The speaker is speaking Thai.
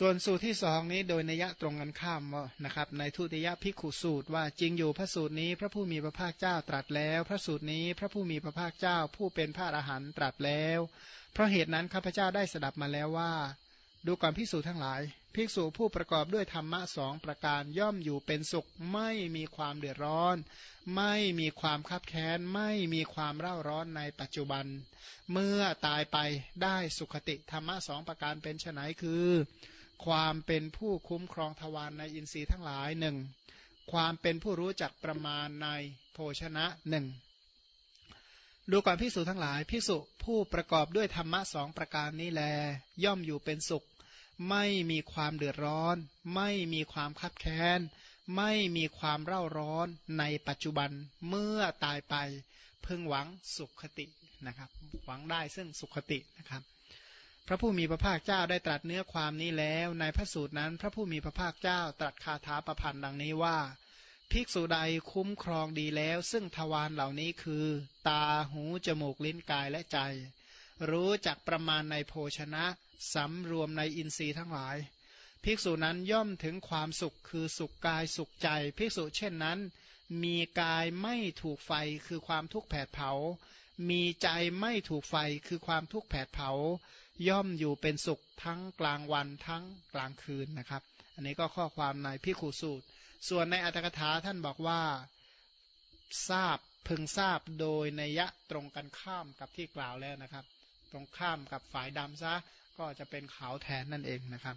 ส่วนสูตรที่สองนี้โดยนัยะตรงกันข้ามนะครับในทุติยพิกขุสูตรว่าจริงอยู่พระสูตรนี้พระผู้มีพระภาคเจ้าตรัสแล้ว พระสูตรนี้พระผู้มีพระภาคเจ้าผู้เป็นพระอรหันต์ตรัสแล้ว เพราะเหตุนั้นข้าพเจ้าได้สดับมาแล้วว่า ดูก่อนภิกษุทั้งหลายภิกษุผู้ประกอบด้วยธรรมะสองประการย่อมอยู่เป็นสุขไม่มีความเดือดร้อน ไม่มีความคับแค้นไม่มีความเร่าร้อนในปัจจุบัน เมื่อตายไปได้สุขติธรรมะสองประการเป็นไนคือ ความเป็นผู้คุ้มครองทวารในอินทรีย์ทั้งหลายหนึ่งความเป็นผู้รู้จักประมาณในโภชนะหนึ่งดูก่อนพิสูจทั้งหลายพิสุผู้ประกอบด้วยธรรมะสองประการนี้แล ย่อมอยู่เป็นสุข ไม่มีความเดือดร้อน ไม่มีความคับแค้น ไม่มีความเร่าร้อนในปัจจุบันเมื่อตายไป พึงหวังสุขคตินะครับ หวังได้ซึ่งสุขคตินะครับ พระผู้มีพระภาคเจ้าได้ตรัสเนื้อความนี้แล้ว ในพระสูตรนั้น พระผู้มีพระภาคเจ้าตรัสคาถาประพันธ์ดังนี้ว่า ภิกษุใดคุ้มครองดีแล้ว ซึ่งทวารเหล่านี้คือ ตาหูจมูกลิ้นกายและใจ รู้จักประมาณในโภชนะสำรวมในอินทรีย์ทั้งหลาย ภิกษุนั้นย่อมถึงความสุขคือสุขกายสุขใจ ภิกษุเช่นนั้น มีกายไม่ถูกไฟคือความทุกข์แผดเผา มีใจไม่ถูกไฟคือความทุกข์แผดเผา ย่อมอยู่เป็นสุขทั้งกลางวันทั้งกลางคืนนะครับ อันนี้ก็ข้อความในพิคูสูตร ส่วนในอัตถกถาท่านบอกว่าทราบพึงทราบโดยในยะตรงกันข้ามกับที่กล่าวแล้วนะครับ ตรงข้ามกับฝ่ายดำซะก็จะเป็นขาวแทนนั่นเองนะครับ